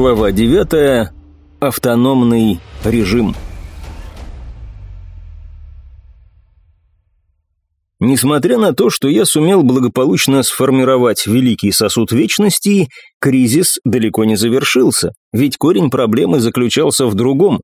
Глава 9. Автономный режим. Несмотря на то, что я сумел благополучно сформировать великий сосуд вечности, кризис далеко не завершился, ведь корень проблемы заключался в другом.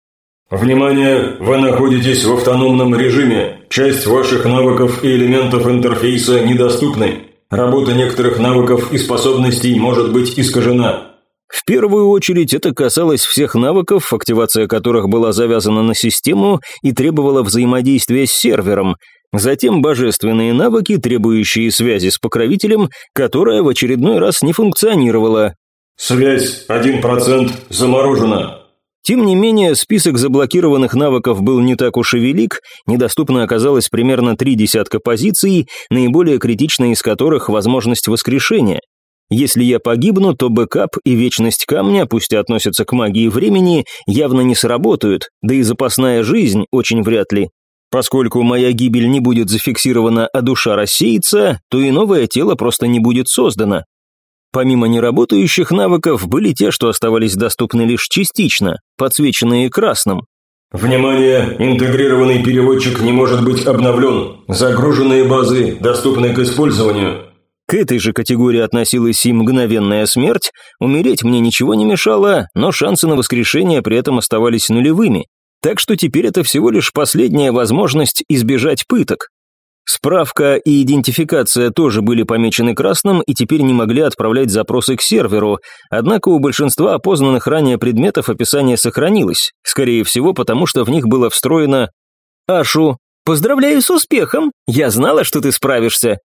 Внимание! Вы находитесь в автономном режиме. Часть ваших навыков и элементов интерфейса недоступны. Работа некоторых навыков и способностей может быть искажена. В первую очередь это касалось всех навыков, активация которых была завязана на систему и требовала взаимодействия с сервером, затем божественные навыки, требующие связи с покровителем, которая в очередной раз не функционировала. «Связь 1% заморожена». Тем не менее, список заблокированных навыков был не так уж и велик, недоступно оказалось примерно три десятка позиций, наиболее критичной из которых возможность воскрешения. Если я погибну, то бэкап и вечность камня, пусть и относятся к магии времени, явно не сработают, да и запасная жизнь очень вряд ли. Поскольку моя гибель не будет зафиксирована, а душа рассеется, то и новое тело просто не будет создано. Помимо неработающих навыков, были те, что оставались доступны лишь частично, подсвеченные красным. Внимание! Интегрированный переводчик не может быть обновлен. Загруженные базы доступны к использованию. К этой же категории относилась и мгновенная смерть, умереть мне ничего не мешало, но шансы на воскрешение при этом оставались нулевыми. Так что теперь это всего лишь последняя возможность избежать пыток. Справка и идентификация тоже были помечены красным и теперь не могли отправлять запросы к серверу, однако у большинства опознанных ранее предметов описание сохранилось, скорее всего потому, что в них было встроено «Ашу, поздравляю с успехом, я знала, что ты справишься».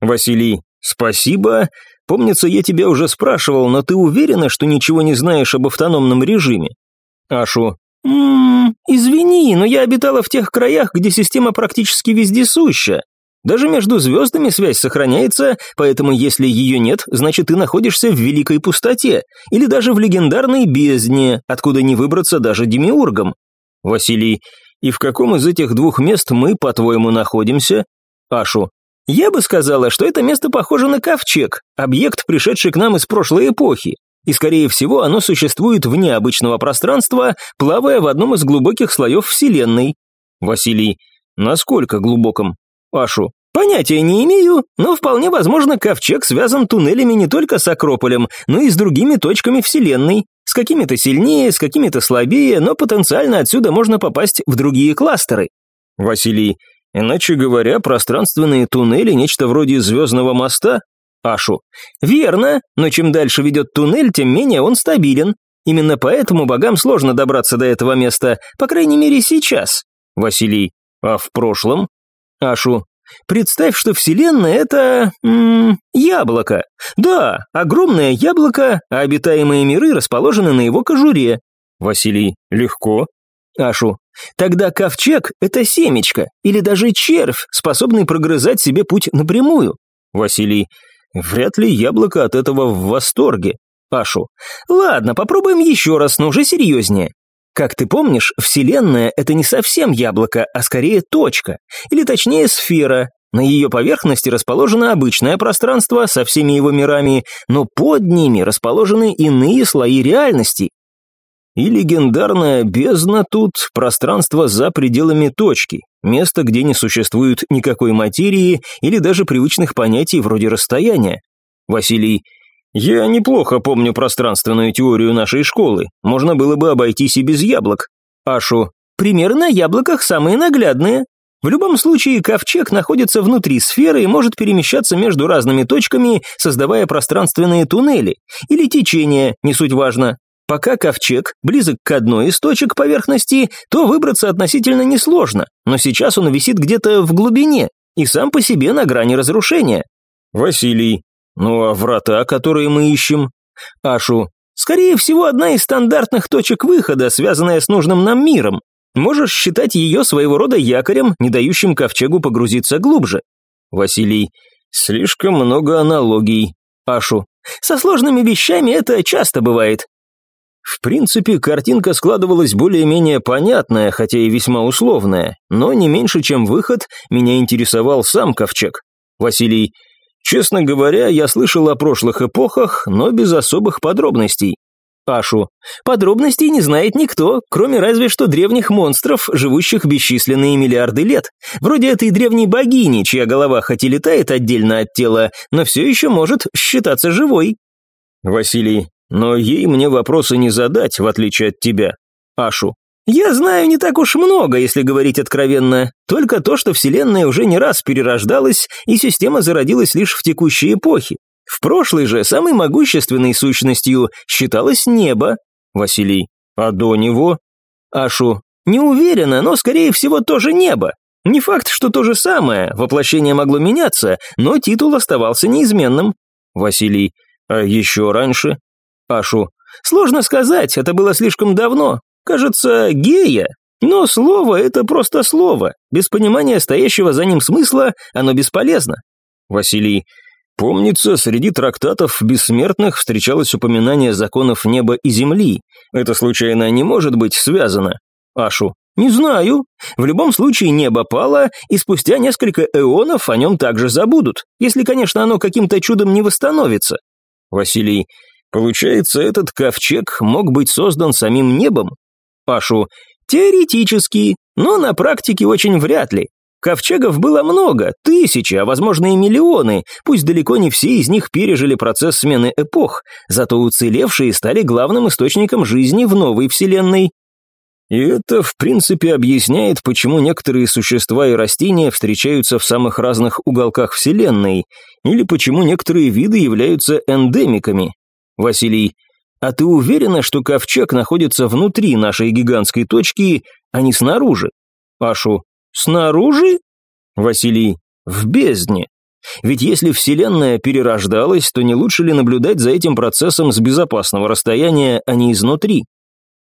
Василий, «Спасибо. Помнится, я тебя уже спрашивал, но ты уверена, что ничего не знаешь об автономном режиме?» Ашу. «Ммм, извини, но я обитала в тех краях, где система практически вездесуща. Даже между звездами связь сохраняется, поэтому если ее нет, значит ты находишься в великой пустоте, или даже в легендарной бездне, откуда не выбраться даже демиургам. Василий, и в каком из этих двух мест мы, по-твоему, находимся? Ашу, я бы сказала, что это место похоже на ковчег, объект, пришедший к нам из прошлой эпохи, и, скорее всего, оно существует вне обычного пространства, плавая в одном из глубоких слоев Вселенной. Василий, насколько глубоком? Ашу, понятия не имею, но вполне возможно, ковчег связан туннелями не только с Акрополем, но и с другими точками Вселенной. С какими-то сильнее, с какими-то слабее, но потенциально отсюда можно попасть в другие кластеры. Василий, Иначе говоря, пространственные туннели – нечто вроде звездного моста? Ашу. Верно, но чем дальше ведет туннель, тем менее он стабилен. Именно поэтому богам сложно добраться до этого места, по крайней мере сейчас. Василий. А в прошлом? Ашу. Представь, что Вселенная — это... М -м, яблоко. Да, огромное яблоко, а обитаемые миры расположены на его кожуре. Василий. Легко. Ашу. Тогда ковчег – это семечко, или даже червь, способный прогрызать себе путь напрямую. Василий. Вряд ли яблоко от этого в восторге. Ашу. Ладно, попробуем еще раз, но уже серьезнее. Как ты помнишь, Вселенная – это не совсем яблоко, а скорее точка, или точнее сфера. На ее поверхности расположено обычное пространство со всеми его мирами, но под ними расположены иные слои реальности, и легендарная бездна тут – пространство за пределами точки, место, где не существует никакой материи или даже привычных понятий вроде расстояния. Василий, я неплохо помню пространственную теорию нашей школы, можно было бы обойтись и без яблок. Ашу, примеры на яблоках самые наглядные. В любом случае, ковчег находится внутри сферы и может перемещаться между разными точками, создавая пространственные туннели или течения, не суть важно. Пока ковчег близок к одной из точек поверхности, то выбраться относительно несложно, но сейчас он висит где-то в глубине и сам по себе на грани разрушения. Василий. Ну а врата, которые мы ищем? Ашу. Скорее всего, одна из стандартных точек выхода, связанная с нужным нам миром. Можешь считать ее своего рода якорем, не дающим ковчегу погрузиться глубже. Василий. Слишком много аналогий. Ашу. Со сложными вещами это часто бывает. В принципе, картинка складывалась более-менее понятная, хотя и весьма условная, но не меньше, чем выход, меня интересовал сам ковчег. Василий, честно говоря, я слышал о прошлых эпохах, но без особых подробностей. Ашу. Подробностей не знает никто, кроме разве что древних монстров, живущих бесчисленные миллиарды лет. Вроде этой древней богини, чья голова хоть и летает отдельно от тела, но все еще может считаться живой. Василий. Но ей мне вопросы не задать, в отличие от тебя. Ашу. Я знаю не так уж много, если говорить откровенно. Только то, что Вселенная уже не раз перерождалась, и система зародилась лишь в текущей эпохе. В прошлой же самой могущественной сущностью считалось небо. Василий. А до него? Ашу. Не уверена, но скорее всего тоже небо. Не факт, что то же самое, воплощение могло меняться, но титул оставался неизменным. Василий. А еще раньше? Ашу. Сложно сказать, это было слишком давно. Кажется, гея. Но слово – это просто слово. Без понимания стоящего за ним смысла оно бесполезно. Василий. Помнится, среди трактатов бессмертных встречалось упоминание законов неба и земли. Это случайно не может быть связано? Ашу. Не знаю. В любом случае небо пало, и спустя несколько эонов о нем также забудут, если, конечно, оно каким-то чудом не восстановится. Василий. Получается, этот ковчег мог быть создан самим небом? Ашу. Теоретически, но на практике очень вряд ли. Ковчегов было много, тысячи, а возможно и миллионы, пусть далеко не все из них пережили процесс смены эпох, зато уцелевшие стали главным источником жизни в новой вселенной. И это, в принципе, объясняет, почему некоторые существа и растения встречаются в самых разных уголках вселенной, или почему некоторые виды являются эндемиками. Василий, а ты уверена, что ковчег находится внутри нашей гигантской точки, а не снаружи? Ашу, Снаружи? Василий, в бездне. Ведь если Вселенная перерождалась, то не лучше ли наблюдать за этим процессом с безопасного расстояния, а не изнутри?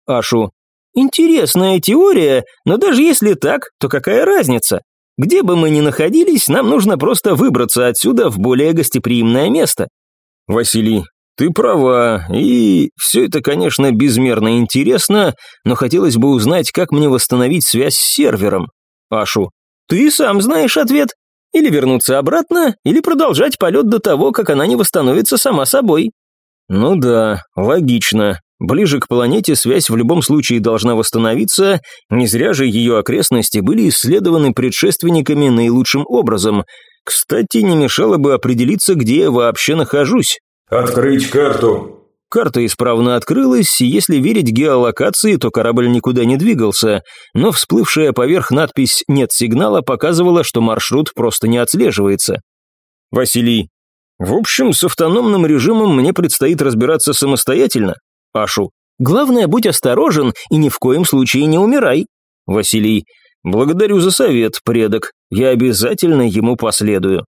Ашу, интересная теория, но даже если так, то какая разница? Где бы мы ни находились, нам нужно просто выбраться отсюда в более гостеприимное место. Василий, ты права, и все это, конечно, безмерно интересно, но хотелось бы узнать, как мне восстановить связь с сервером. Ашу. «Ты сам знаешь ответ. Или вернуться обратно, или продолжать полет до того, как она не восстановится сама собой». «Ну да, логично. Ближе к планете связь в любом случае должна восстановиться, не зря же ее окрестности были исследованы предшественниками наилучшим образом. Кстати, не мешало бы определиться, где я вообще нахожусь». «Открыть карту», Карта исправно открылась, и если верить геолокации, то корабль никуда не двигался, но всплывшая поверх надпись «Нет сигнала» показывала, что маршрут просто не отслеживается. Василий. В общем, с автономным режимом мне предстоит разбираться самостоятельно. Ашу. Главное, будь осторожен и ни в коем случае не умирай. Василий. Благодарю за совет, предок. Я обязательно ему последую.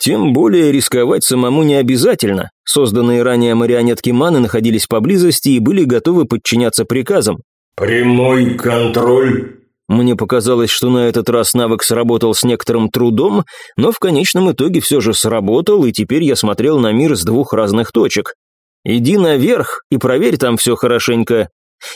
Тем более рисковать самому не обязательно. Созданные ранее марионетки Маны находились поблизости и были готовы подчиняться приказам. «Прямой контроль». Мне показалось, что на этот раз навык сработал с некоторым трудом, но в конечном итоге все же сработал, и теперь я смотрел на мир с двух разных точек. «Иди наверх и проверь там все хорошенько».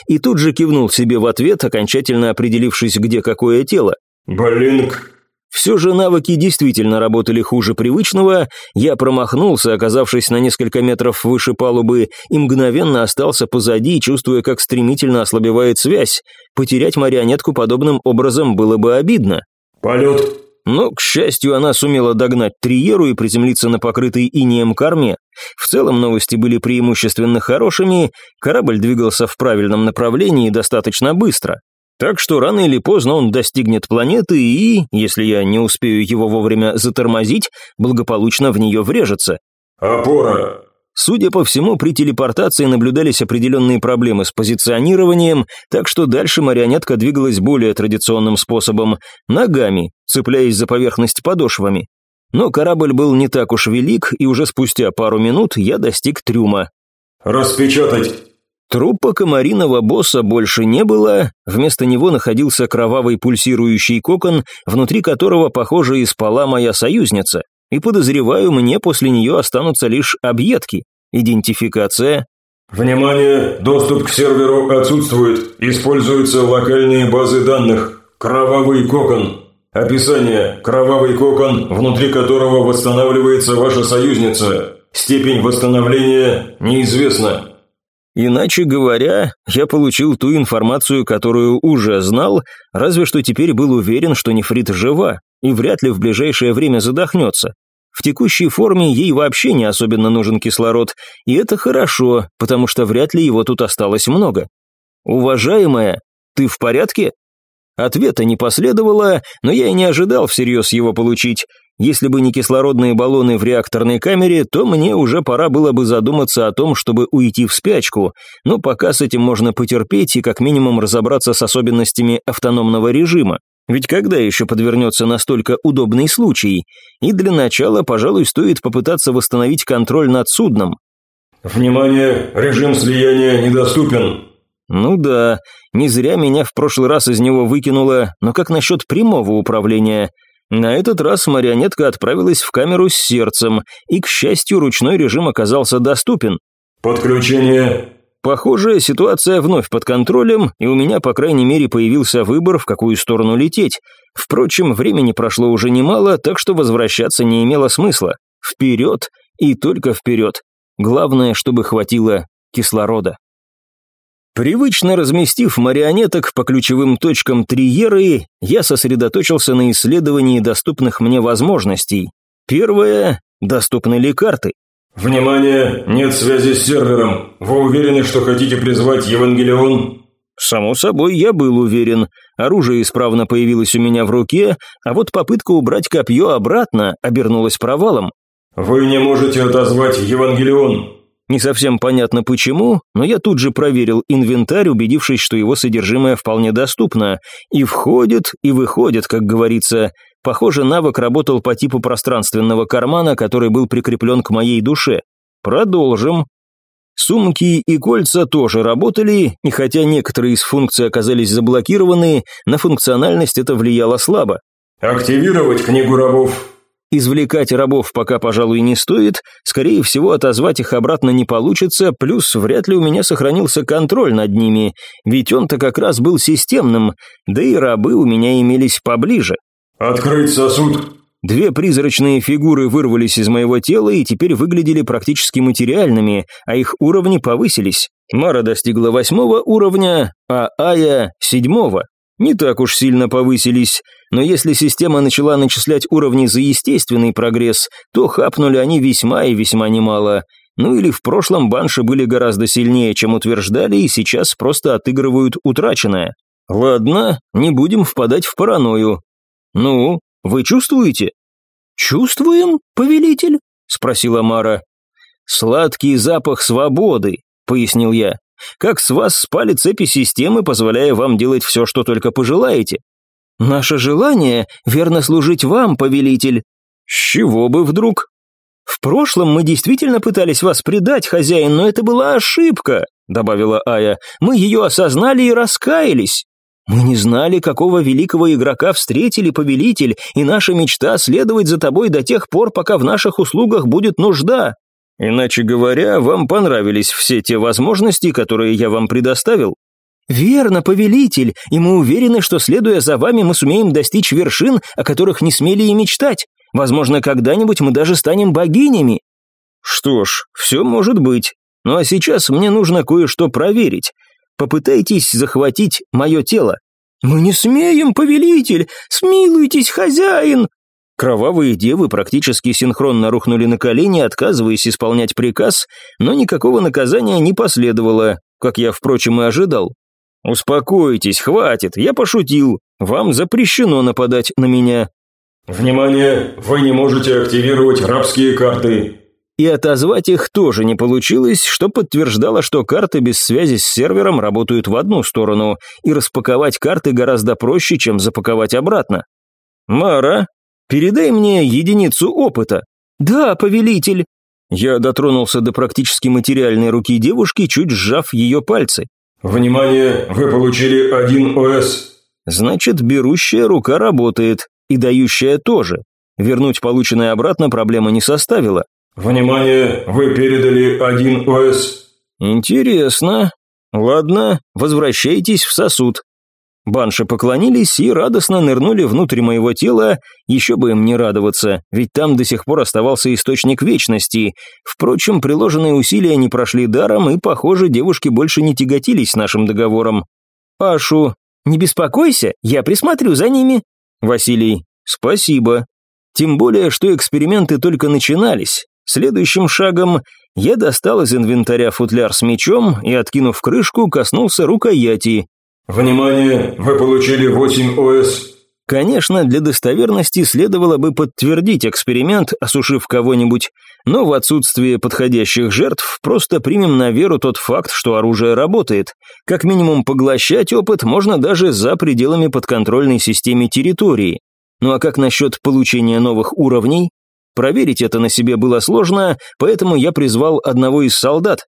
И тут же кивнул себе в ответ, окончательно определившись, где какое тело. «Блинк, все же навыки действительно работали хуже привычного, я промахнулся, оказавшись на несколько метров выше палубы, и мгновенно остался позади, чувствуя, как стремительно ослабевает связь. Потерять марионетку подобным образом было бы обидно. «Полет!» Но, к счастью, она сумела догнать Триеру и приземлиться на покрытой инеем корме. В целом новости были преимущественно хорошими, корабль двигался в правильном направлении достаточно быстро. Так что рано или поздно он достигнет планеты и, если я не успею его вовремя затормозить, благополучно в нее врежется. «Опора!» Судя по всему, при телепортации наблюдались определенные проблемы с позиционированием, так что дальше марионетка двигалась более традиционным способом – ногами, цепляясь за поверхность подошвами. Но корабль был не так уж велик, и уже спустя пару минут я достиг трюма. «Распечатать!» Трупа комариного босса больше не было, вместо него находился кровавый пульсирующий кокон, внутри которого, похоже, и спала моя союзница. И подозреваю, мне после нее останутся лишь объедки. Идентификация. Внимание! Доступ к серверу отсутствует. Используются локальные базы данных. Кровавый кокон. Описание. Кровавый кокон, внутри которого восстанавливается ваша союзница. Степень восстановления неизвестна. Иначе говоря, я получил ту информацию, которую уже знал, разве что теперь был уверен, что нефрит жива и вряд ли в ближайшее время задохнется. В текущей форме ей вообще не особенно нужен кислород, и это хорошо, потому что вряд ли его тут осталось много. «Уважаемая, ты в порядке?» Ответа не последовало, но я и не ожидал всерьез его получить. Если бы не кислородные баллоны в реакторной камере, то мне уже пора было бы задуматься о том, чтобы уйти в спячку, но пока с этим можно потерпеть и как минимум разобраться с особенностями автономного режима. Ведь когда еще подвернется настолько удобный случай? И для начала, пожалуй, стоит попытаться восстановить контроль над судном. «Внимание! Режим слияния недоступен!» Ну да, не зря меня в прошлый раз из него выкинуло, но как насчет прямого управления? На этот раз марионетка отправилась в камеру с сердцем, и, к счастью, ручной режим оказался доступен. «Подключение!» Похоже, ситуация вновь под контролем, и у меня, по крайней мере, появился выбор, в какую сторону лететь. Впрочем, времени прошло уже немало, так что возвращаться не имело смысла. Вперед и только вперед. Главное, чтобы хватило кислорода. Привычно разместив марионеток по ключевым точкам Триеры, я сосредоточился на исследовании доступных мне возможностей. Первое – доступны ли карты? «Внимание! Нет связи с сервером. Вы уверены, что хотите призвать Евангелион?» Само собой, я был уверен. Оружие исправно появилось у меня в руке, а вот попытка убрать копье обратно обернулась провалом. «Вы не можете отозвать Евангелион. Не совсем понятно почему, но я тут же проверил инвентарь, убедившись, что его содержимое вполне доступно. И входит, и выходит, как говорится. Похоже, навык работал по типу пространственного кармана, который был прикреплен к моей душе. Продолжим. Сумки и кольца тоже работали, и хотя некоторые из функций оказались заблокированы, на функциональность это влияло слабо. «Активировать книгу рабов», Извлекать рабов пока, пожалуй, не стоит, скорее всего, отозвать их обратно не получится, плюс вряд ли у меня сохранился контроль над ними, ведь он-то как раз был системным, да и рабы у меня имелись поближе. «Открыть сосуд!» Две призрачные фигуры вырвались из моего тела и теперь выглядели практически материальными, а их уровни повысились. Мара достигла восьмого уровня, а Ая – седьмого. Не так уж сильно повысились, но если система начала начислять уровни за естественный прогресс, то хапнули они весьма и весьма немало. Ну или в прошлом банши были гораздо сильнее, чем утверждали, и сейчас просто отыгрывают утраченное. Ладно, не будем впадать в паранойю. Ну, вы чувствуете? Чувствуем, повелитель? Спросила Мара. Сладкий запах свободы, пояснил я. Как с вас спали цепи системы, позволяя вам делать все, что только пожелаете. Наше желание – верно служить вам, повелитель. С чего бы вдруг? В прошлом мы действительно пытались вас предать, хозяин, но это была ошибка, добавила Ая. Мы ее осознали и раскаялись. Мы не знали, какого великого игрока встретили повелитель, и наша мечта следовать за тобой до тех пор, пока в наших услугах будет нужда. Иначе говоря, вам понравились все те возможности, которые я вам предоставил? Верно, повелитель, и мы уверены, что следуя за вами мы сумеем достичь вершин, о которых не смели и мечтать. Возможно, когда-нибудь мы даже станем богинями. Что ж, все может быть. Ну а сейчас мне нужно кое-что проверить. Попытайтесь захватить мое тело. Мы не смеем, повелитель! Смилуйтесь, хозяин! Кровавые девы практически синхронно рухнули на колени, отказываясь исполнять приказ, но никакого наказания не последовало, как я, впрочем, и ожидал. «Успокойтесь, хватит, я пошутил. Вам запрещено нападать на меня». «Внимание, вы не можете активировать рабские карты». И отозвать их тоже не получилось, что подтверждало, что карты без связи с сервером работают в одну сторону, и распаковать карты гораздо проще, чем запаковать обратно. «Мара, Передай мне единицу опыта». «Да, повелитель». Я дотронулся до практически материальной руки девушки, чуть сжав ее пальцы. «Внимание, вы получили один ОС». Значит, берущая рука работает, и дающая тоже. Вернуть полученное обратно проблема не составила. «Внимание, вы передали один ОС». «Интересно. Ладно, возвращайтесь в сосуд. Банши поклонились и радостно нырнули внутрь моего тела, еще бы им не радоваться, ведь там до сих пор оставался источник вечности. Впрочем, приложенные усилия не прошли даром, и, похоже, девушки больше не тяготились нашим договором. «Ашу, не беспокойся, я присмотрю за ними». «Василий, спасибо». Тем более, что эксперименты только начинались. Следующим шагом я достал из инвентаря футляр с мечом и, откинув крышку, коснулся рукояти. «Внимание! Вы получили 8 ОС!» Конечно, для достоверности следовало бы подтвердить эксперимент, осушив кого-нибудь, но в отсутствие подходящих жертв просто примем на веру тот факт, что оружие работает. Как минимум поглощать опыт можно даже за пределами подконтрольной системе территории. Ну а как насчет получения новых уровней? Проверить это на себе было сложно, поэтому я призвал одного из солдат.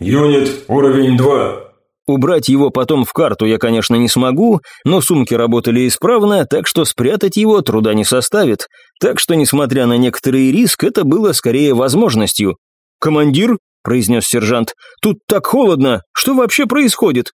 «Юнит, уровень 2». Убрать его потом в карту я, конечно, не смогу, но сумки работали исправно, так что спрятать его труда не составит. Так что, несмотря на некоторый риск, это было скорее возможностью. «Командир», — произнес сержант, — «тут так холодно, что вообще происходит?»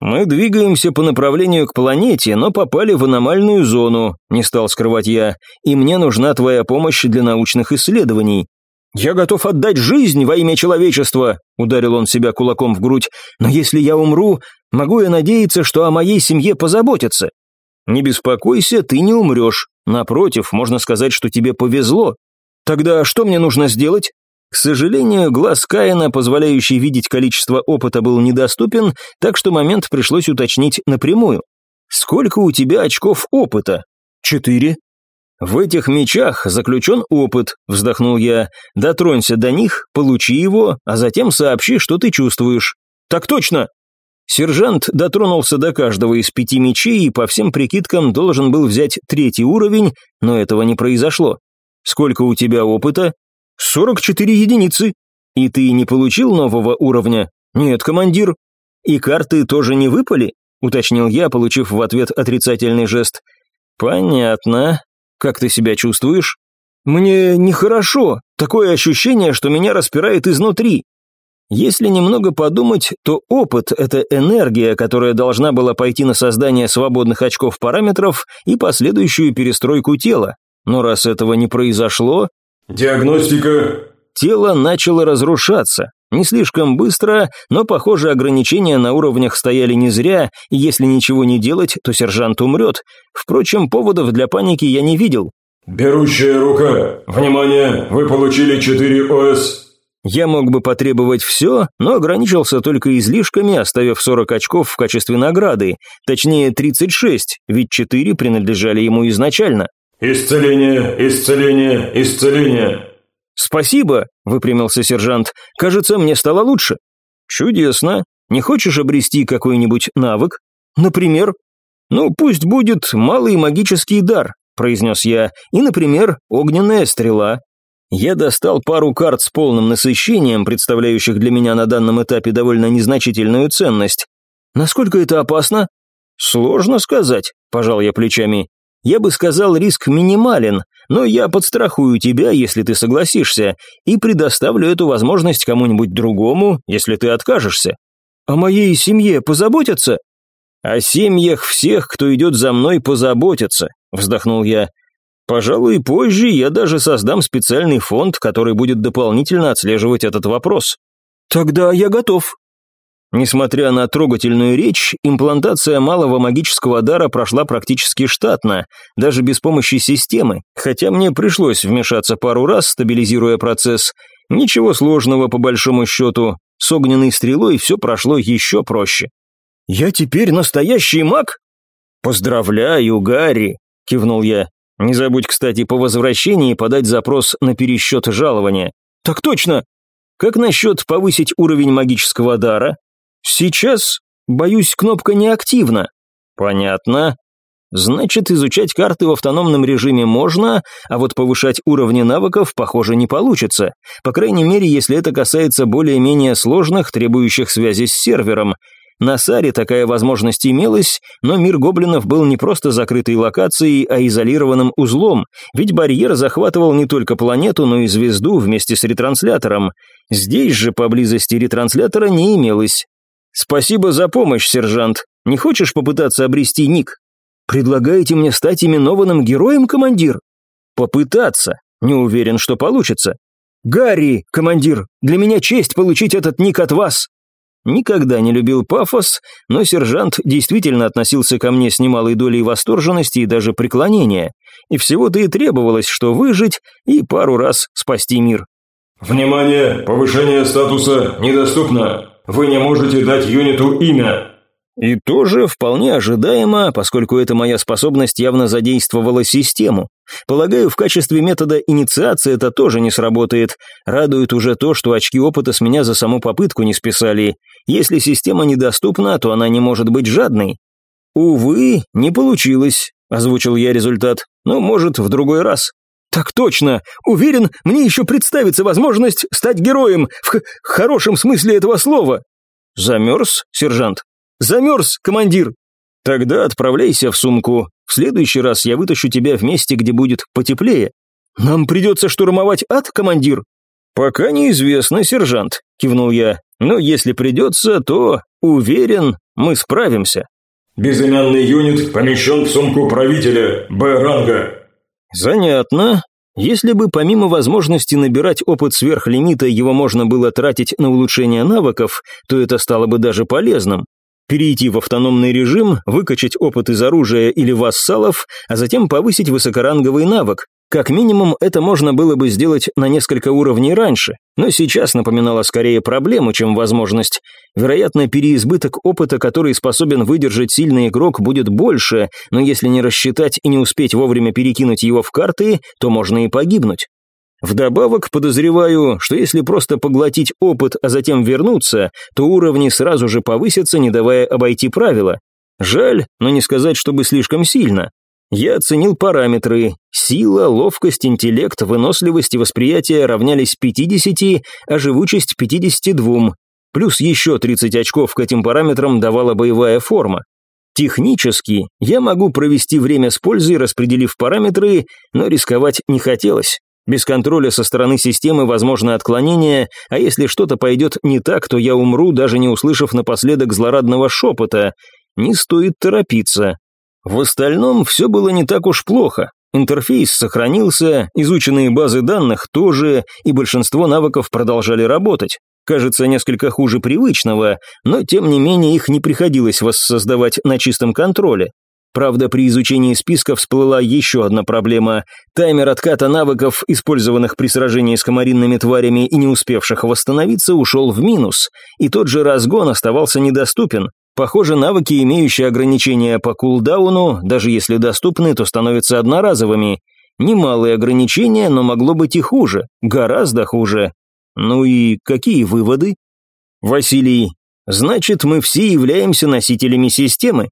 «Мы двигаемся по направлению к планете, но попали в аномальную зону», — не стал скрывать я, «и мне нужна твоя помощь для научных исследований». «Я готов отдать жизнь во имя человечества», — ударил он себя кулаком в грудь, «но если я умру, могу я надеяться, что о моей семье позаботятся». «Не беспокойся, ты не умрешь. Напротив, можно сказать, что тебе повезло. Тогда что мне нужно сделать?» К сожалению, глаз Каина, позволяющий видеть количество опыта, был недоступен, так что момент пришлось уточнить напрямую. «Сколько у тебя очков опыта?» «Четыре». «В этих мечах заключен опыт», — вздохнул я. «Дотронься до них, получи его, а затем сообщи, что ты чувствуешь». «Так точно!» Сержант дотронулся до каждого из пяти мечей и по всем прикидкам должен был взять третий уровень, но этого не произошло. «Сколько у тебя опыта?» «Сорок четыре единицы». «И ты не получил нового уровня?» «Нет, командир». «И карты тоже не выпали?» – уточнил я, получив в ответ отрицательный жест. «Понятно. Как ты себя чувствуешь?» «Мне нехорошо. Такое ощущение, что меня распирает изнутри». Если немного подумать, то опыт – это энергия, которая должна была пойти на создание свободных очков параметров и последующую перестройку тела. Но раз этого не произошло, «Диагностика». Тело начало разрушаться. Не слишком быстро, но, похоже, ограничения на уровнях стояли не зря, и если ничего не делать, то сержант умрет. Впрочем, поводов для паники я не видел. «Берущая рука! Внимание! Вы получили 4 ОС!» Я мог бы потребовать все, но ограничился только излишками, оставив 40 очков в качестве награды, точнее 36, ведь 4 принадлежали ему изначально. «Исцеление, исцеление, исцеление!» «Спасибо», — выпрямился сержант. «Кажется, мне стало лучше». «Чудесно. Не хочешь обрести какой-нибудь навык? Например?» «Ну, пусть будет малый магический дар», — произнес я, «и, например, огненная стрела». Я достал пару карт с полным насыщением, представляющих для меня на данном этапе довольно незначительную ценность. Насколько это опасно? Сложно сказать, пожал я плечами. Я бы сказал, риск минимален, но я подстрахую тебя, если ты согласишься, и предоставлю эту возможность кому-нибудь другому, если ты откажешься. О моей семье позаботятся? О семьях всех, кто идет за мной, позаботятся, вздохнул я. Пожалуй, позже я даже создам специальный фонд, который будет дополнительно отслеживать этот вопрос. Тогда я готов, Несмотря на трогательную речь, имплантация малого магического дара прошла практически штатно, даже без помощи системы, хотя мне пришлось вмешаться пару раз, стабилизируя процесс. Ничего сложного по большому счету, с огненной стрелой все прошло еще проще. «Я теперь настоящий маг?» «Поздравляю, Гарри!» – кивнул я. «Не забудь, кстати, по возвращении подать запрос на пересчет жалования». «Так точно!» «Как насчет повысить уровень магического дара?» Сейчас, боюсь, кнопка неактивна. Понятно. Значит, изучать карты в автономном режиме можно, а вот повышать уровни навыков, похоже, не получится. По крайней мере, если это касается более-менее сложных, требующих связи с сервером. На Саре такая возможность имелась, но мир гоблинов был не просто закрытой локацией, а изолированным узлом, ведь барьер захватывал не только планету, но и звезду вместе с ретранслятором. Здесь же поблизости ретранслятора не имелось, «Спасибо за помощь, сержант», Не хочешь попытаться обрести ник? Предлагаете мне стать именованным героем, командир? Попытаться. Не уверен, что получится. Гарри, командир, для меня честь получить этот ник от вас. Никогда не любил пафос, но сержант действительно относился ко мне с немалой долей восторженности и даже преклонения. И всего-то и требовалось, что выжить и пару раз спасти мир. «Внимание! Повышение статуса недоступно! Вы не можете дать юниту имя!» И тоже вполне ожидаемо, поскольку эта моя способность явно задействовала систему. Полагаю, в качестве метода инициации это тоже не сработает. Радует уже то, что очки опыта с меня за саму попытку не списали. Если система недоступна, то она не может быть жадной. «Увы, не получилось», – озвучил я результат. «Но, может, в другой раз». «Так точно! Уверен, мне еще представится возможность стать героем, в хорошем смысле этого слова!» «Замерз, сержант?» Замерз, командир!» «Тогда отправляйся в сумку. В следующий раз я вытащу тебя в месте, где будет потеплее. Нам придется штурмовать ад, командир?» «Пока неизвестно, сержант», — кивнул я. «Но если придется, то, уверен, мы справимся». «Безымянный юнит помещен в сумку правителя, Б-ранга». «Занятно. Если бы помимо возможности набирать опыт сверхлимита его можно было тратить на улучшение навыков, то это стало бы даже полезным перейти в автономный режим, выкачать опыт из оружия или вассалов, а затем повысить высокоранговый навык. Как минимум, это можно было бы сделать на несколько уровней раньше, но сейчас напоминало скорее проблему, чем возможность. Вероятно, переизбыток опыта, который способен выдержать сильный игрок, будет больше, но если не рассчитать и не успеть вовремя перекинуть его в карты, то можно и погибнуть. Вдобавок, подозреваю, что если просто поглотить опыт, а затем вернуться, то уровни сразу же повысятся, не давая обойти правила. Жаль, но не сказать, чтобы слишком сильно. Я оценил параметры. Сила, ловкость, интеллект, выносливость и восприятие равнялись 50, а живучесть 52. Плюс еще 30 очков к этим параметрам давала боевая форма. Технически я могу провести время с пользой, распределив параметры, но рисковать не хотелось. Без контроля со стороны системы возможно отклонение, а если что-то пойдет не так, то я умру, даже не услышав напоследок злорадного шепота. Не стоит торопиться. В остальном все было не так уж плохо. Интерфейс сохранился, изученные базы данных тоже, и большинство навыков продолжали работать. Кажется, несколько хуже привычного, но тем не менее их не приходилось воссоздавать на чистом контроле. Правда, при изучении списка всплыла еще одна проблема. Таймер отката навыков, использованных при сражении с комаринными тварями и не успевших восстановиться, ушел в минус, и тот же разгон оставался недоступен. Похоже, навыки, имеющие ограничения по кулдауну, даже если доступны, то становятся одноразовыми. Немалые ограничения, но могло быть и хуже, гораздо хуже. Ну и какие выводы? Василий, значит, мы все являемся носителями системы.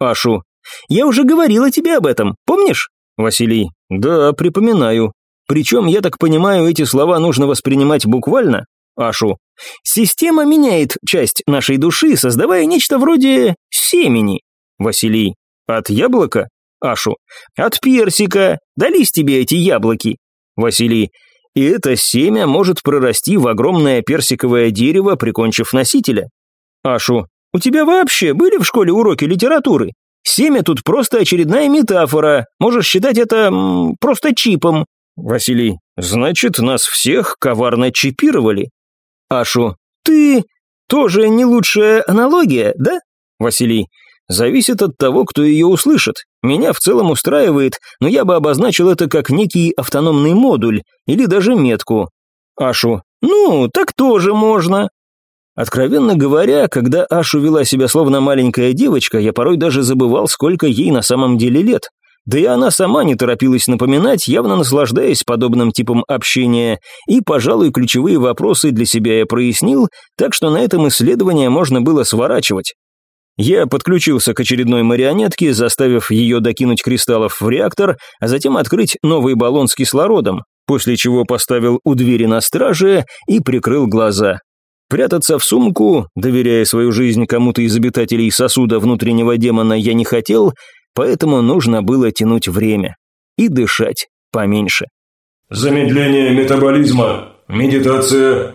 Ашу, я уже говорила тебе об этом, помнишь? Василий. Да, припоминаю. Причем, я так понимаю, эти слова нужно воспринимать буквально? Ашу. Система меняет часть нашей души, создавая нечто вроде семени. Василий. От яблока? Ашу. От персика. Дались тебе эти яблоки? Василий. И это семя может прорасти в огромное персиковое дерево, прикончив носителя. Ашу. У тебя вообще были в школе уроки литературы? Семя тут просто очередная метафора. Можешь считать это м, просто чипом. Василий, значит, нас всех коварно чипировали. Ашу, ты тоже не лучшая аналогия, да? Василий, зависит от того, кто ее услышит. Меня в целом устраивает, но я бы обозначил это как некий автономный модуль или даже метку. Ашу, ну, так тоже можно. Откровенно говоря, когда Ашу вела себя словно маленькая девочка, я порой даже забывал, сколько ей на самом деле лет. Да и она сама не торопилась напоминать, явно наслаждаясь подобным типом общения, и, пожалуй, ключевые вопросы для себя я прояснил, так что на этом исследование можно было сворачивать. Я подключился к очередной марионетке, заставив ее докинуть кристаллов в реактор, а затем открыть новый баллон с кислородом, после чего поставил у двери на страже и прикрыл глаза. Прятаться в сумку, доверяя свою жизнь кому-то из обитателей сосуда внутреннего демона, я не хотел, поэтому нужно было тянуть время и дышать поменьше. Замедление метаболизма. Медитация